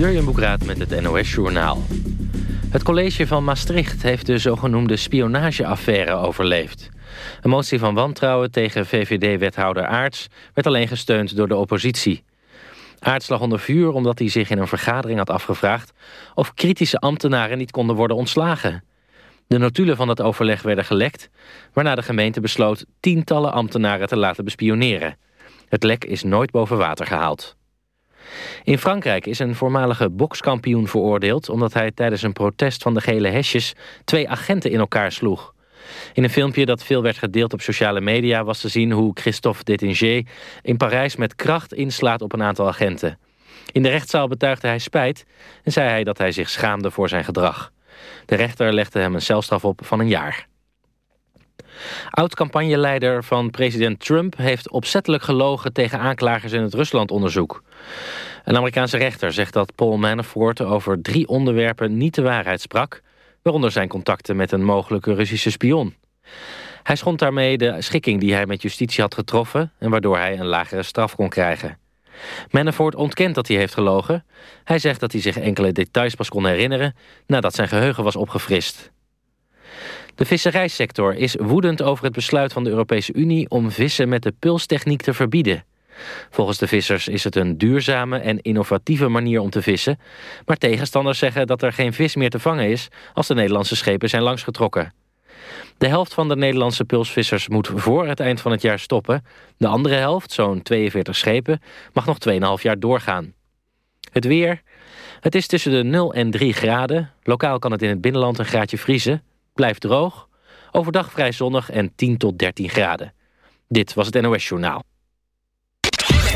Jurjen Boekraat met het NOS-journaal. Het college van Maastricht heeft de zogenoemde spionageaffaire overleefd. Een motie van wantrouwen tegen VVD-wethouder Aarts... werd alleen gesteund door de oppositie. Aarts lag onder vuur omdat hij zich in een vergadering had afgevraagd... of kritische ambtenaren niet konden worden ontslagen. De notulen van het overleg werden gelekt... waarna de gemeente besloot tientallen ambtenaren te laten bespioneren. Het lek is nooit boven water gehaald. In Frankrijk is een voormalige bokskampioen veroordeeld... omdat hij tijdens een protest van de gele hesjes... twee agenten in elkaar sloeg. In een filmpje dat veel werd gedeeld op sociale media... was te zien hoe Christophe Détinger in Parijs met kracht inslaat op een aantal agenten. In de rechtszaal betuigde hij spijt... en zei hij dat hij zich schaamde voor zijn gedrag. De rechter legde hem een celstraf op van een jaar. Oud-campagneleider van president Trump heeft opzettelijk gelogen tegen aanklagers in het Rusland-onderzoek. Een Amerikaanse rechter zegt dat Paul Manafort over drie onderwerpen niet de waarheid sprak, waaronder zijn contacten met een mogelijke Russische spion. Hij schond daarmee de schikking die hij met justitie had getroffen en waardoor hij een lagere straf kon krijgen. Manafort ontkent dat hij heeft gelogen. Hij zegt dat hij zich enkele details pas kon herinneren nadat zijn geheugen was opgefrist. De visserijsector is woedend over het besluit van de Europese Unie om vissen met de pulstechniek te verbieden. Volgens de vissers is het een duurzame en innovatieve manier om te vissen, maar tegenstanders zeggen dat er geen vis meer te vangen is als de Nederlandse schepen zijn langsgetrokken. De helft van de Nederlandse pulsvissers moet voor het eind van het jaar stoppen. De andere helft, zo'n 42 schepen, mag nog 2,5 jaar doorgaan. Het weer. Het is tussen de 0 en 3 graden. Lokaal kan het in het binnenland een graadje vriezen. Blijft droog. Overdag vrij zonnig en 10 tot 13 graden. Dit was het NOS Journaal.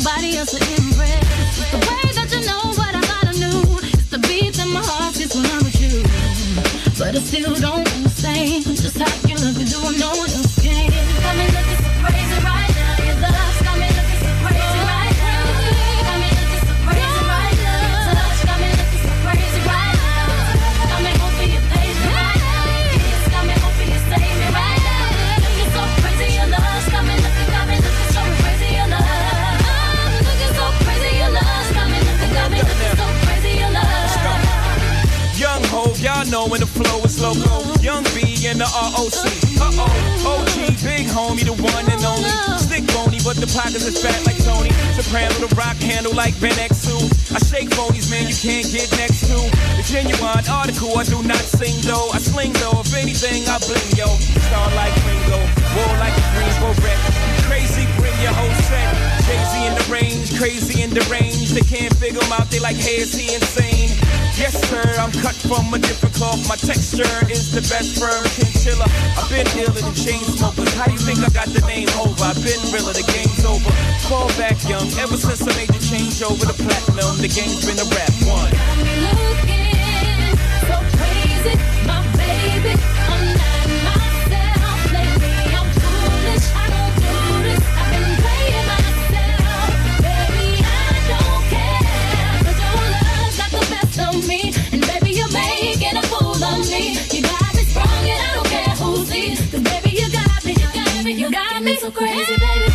nobody else to impress. The way that you know what I thought I knew. It's the beat that my heart gets when I'm with you. But I still don't understand just how you look and do what no one else I bling yo. Star like Ringo, war like a Greensboro wreck. Crazy, bring your whole set. Jay-Z in the range, crazy in the range. They can't figure him out, they like, hey, is he insane? Yes, sir, I'm cut from a different cloth. My texture is the best firm chinchilla. I've been dealing in chain smokers. How you think I got the name over? I've been realer, the game's over. Fall back young, ever since I made the change over to platinum. The game's been a rap one. Got me looking so crazy, my baby. me so crazy, baby.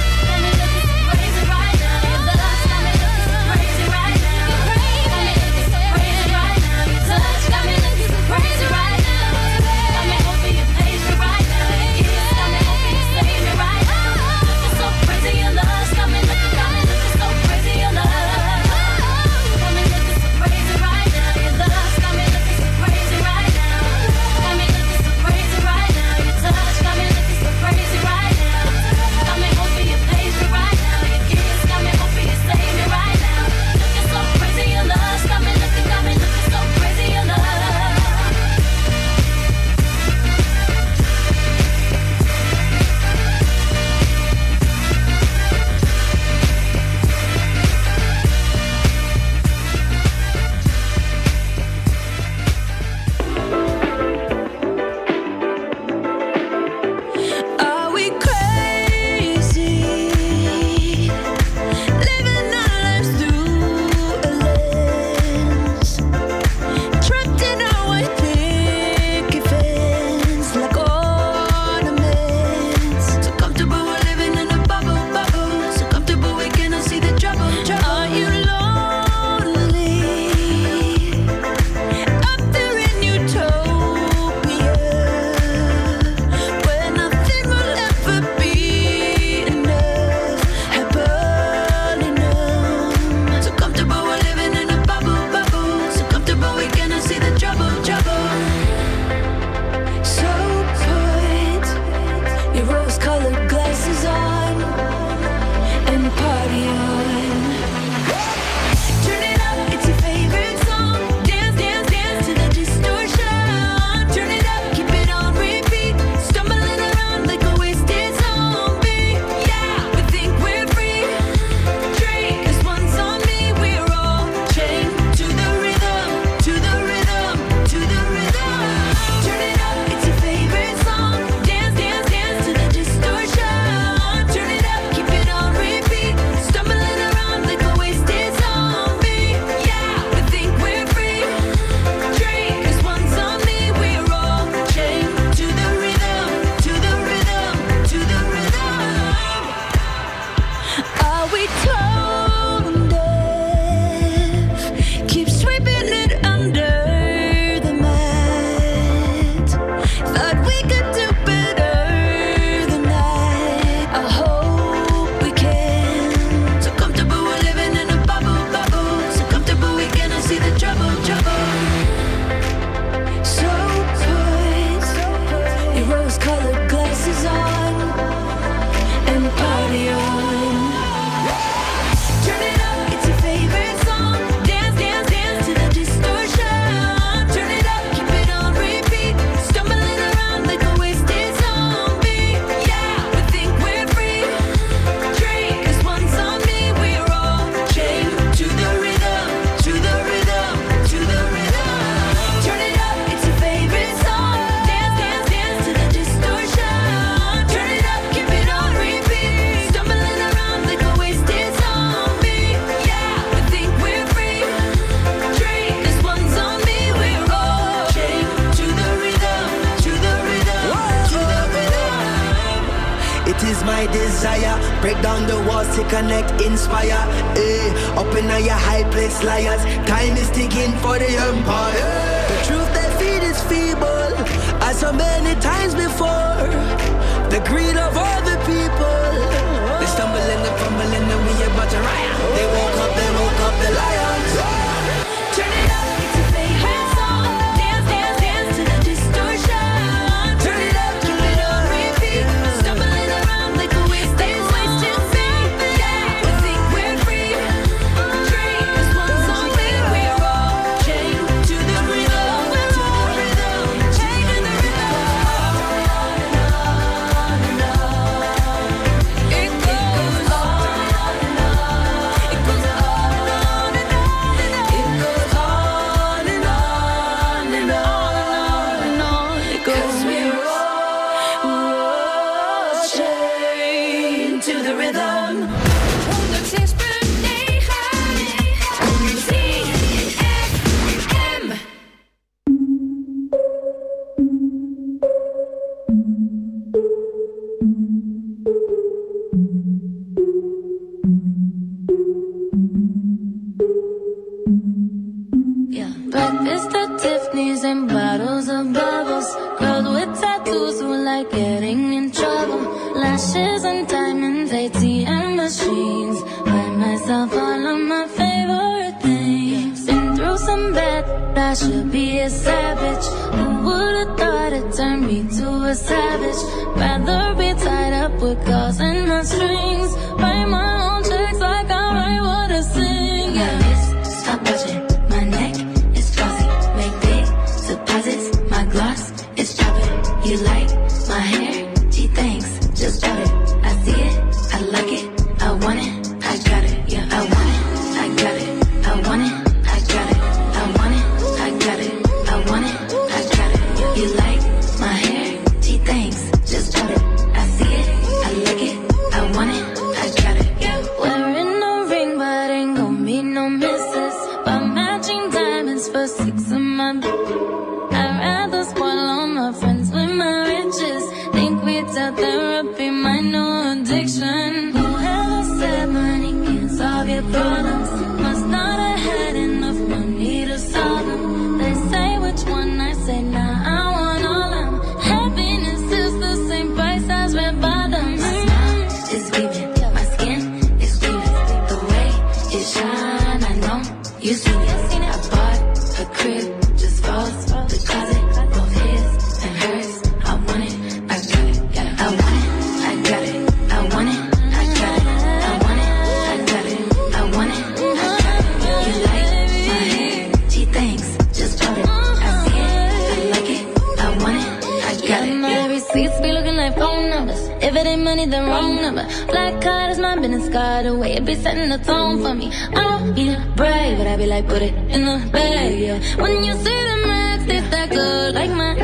in the tone for me. I don't need brave, but I be like, put it in the bag, yeah. When you see the max, it's that good, like my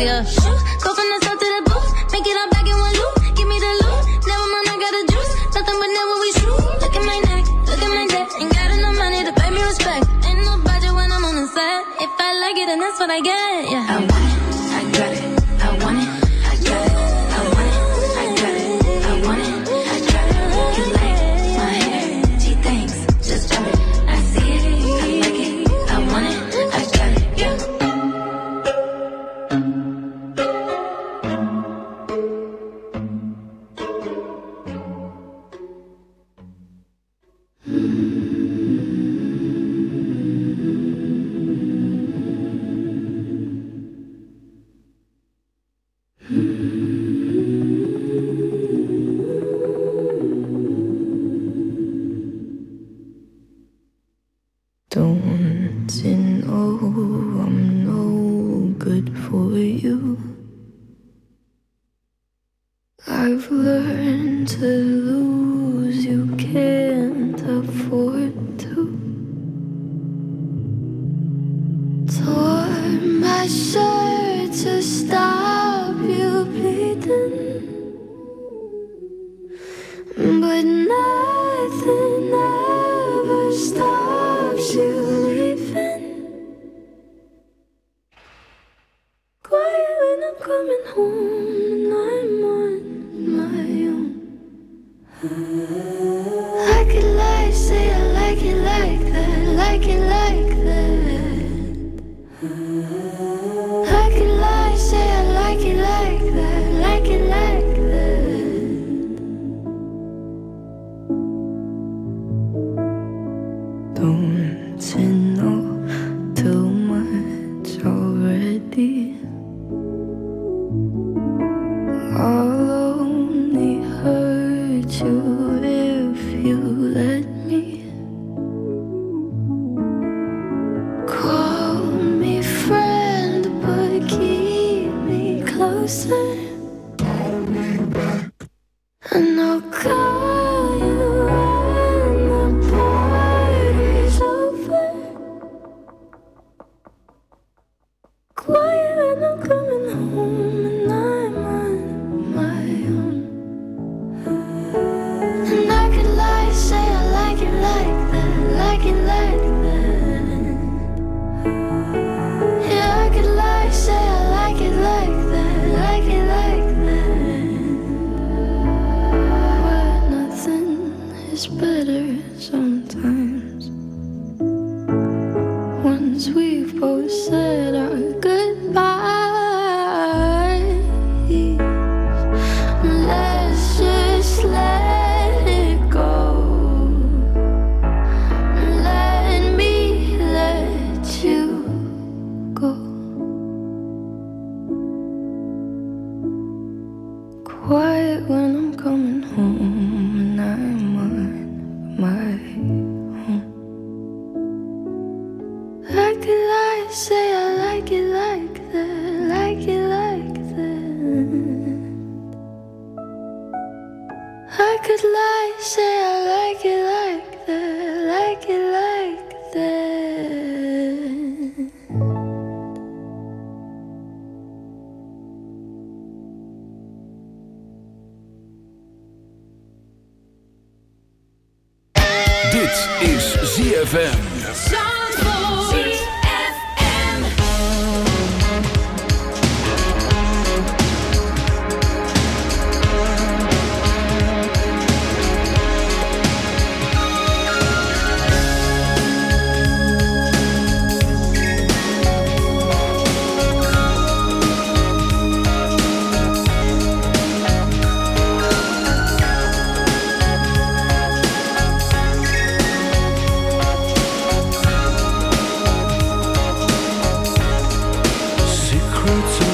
yeah. to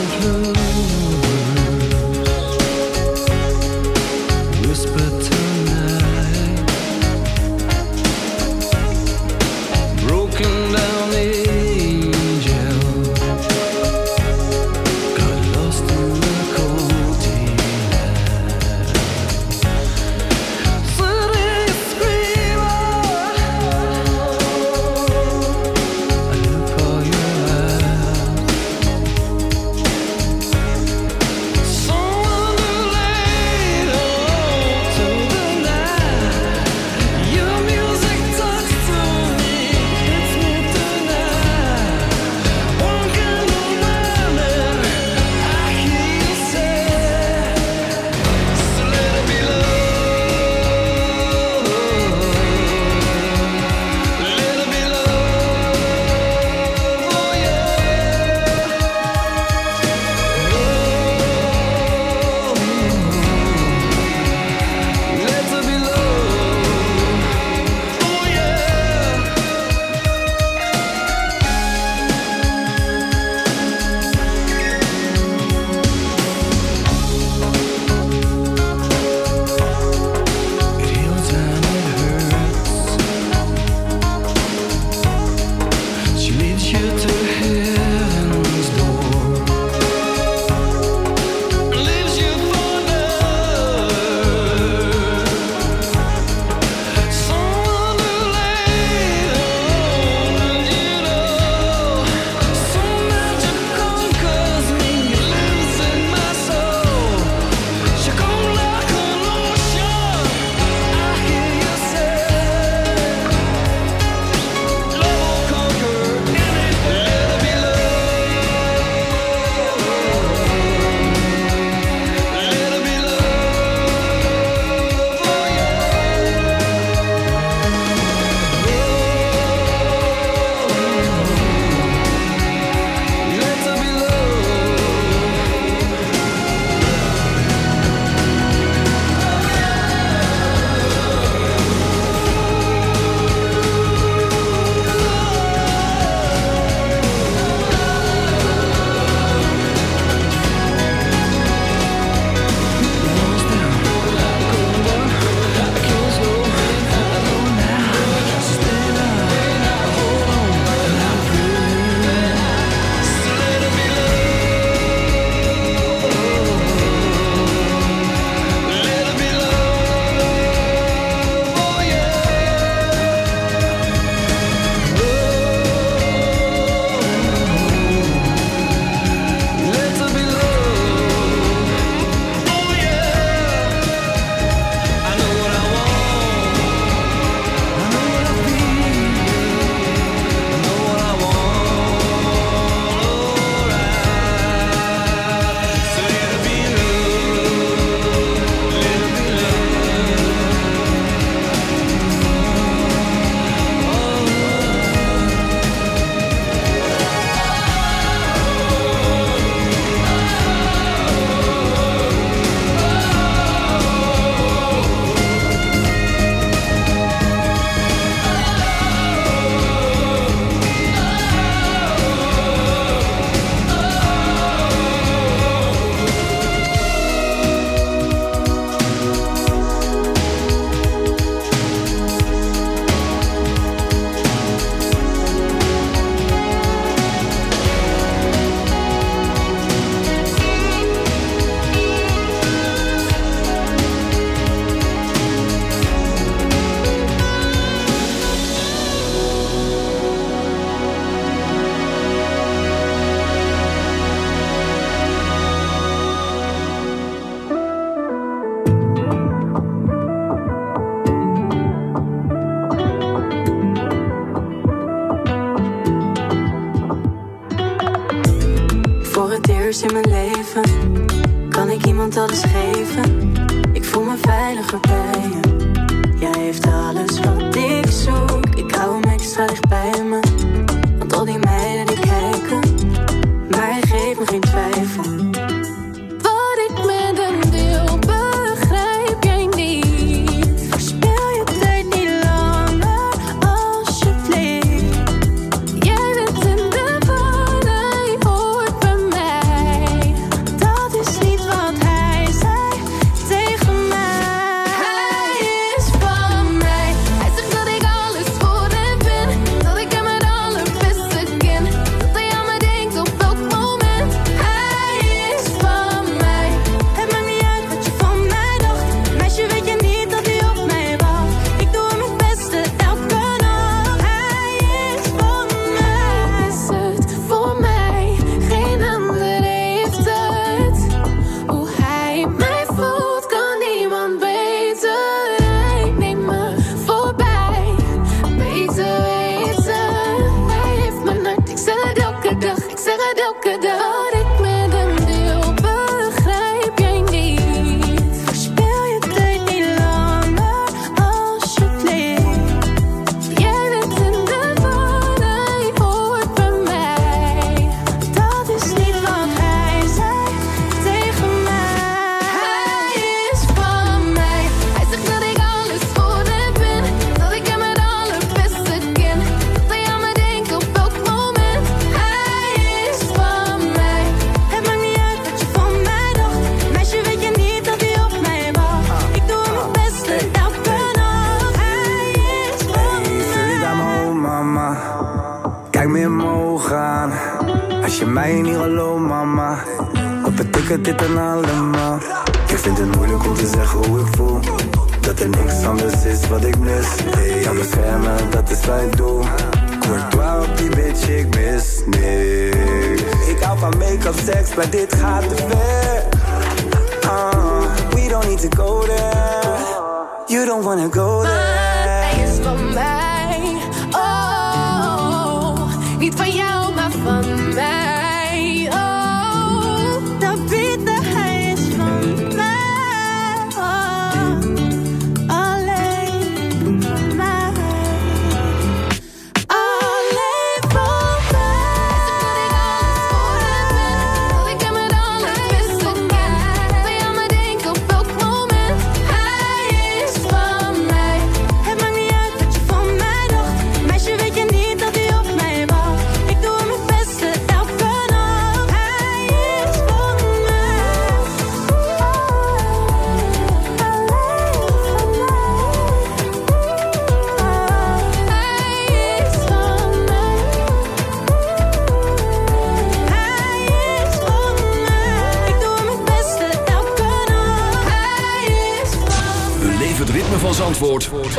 maar dit gaat te ver. Uh, we don't need to go there. You don't wanna go there. Hij is van mij.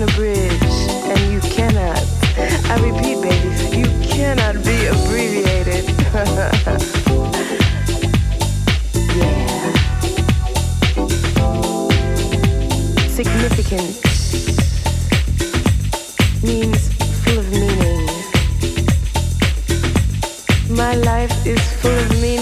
and you cannot, I repeat, baby, you cannot be abbreviated. yeah. Significant means full of meaning. My life is full of meaning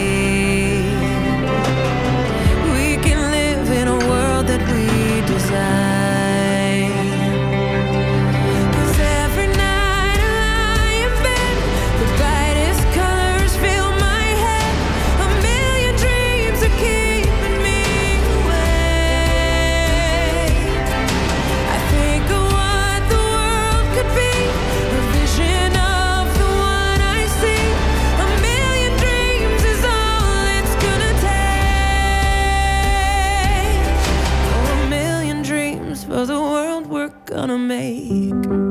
gonna make.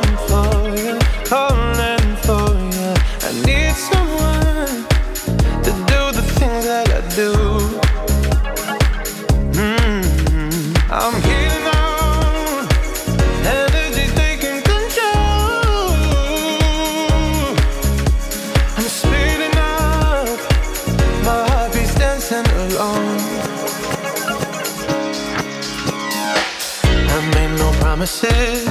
promises.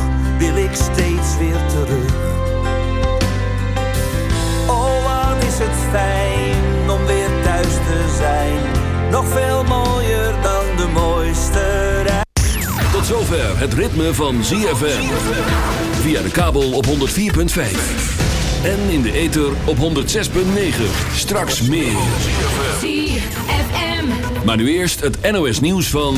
wil ik steeds weer terug. Oh, wat is het fijn om weer thuis te zijn. Nog veel mooier dan de mooiste reis. Tot zover het ritme van ZFM. Via de kabel op 104.5. En in de ether op 106.9. Straks meer. ZFM. Maar nu eerst het NOS nieuws van...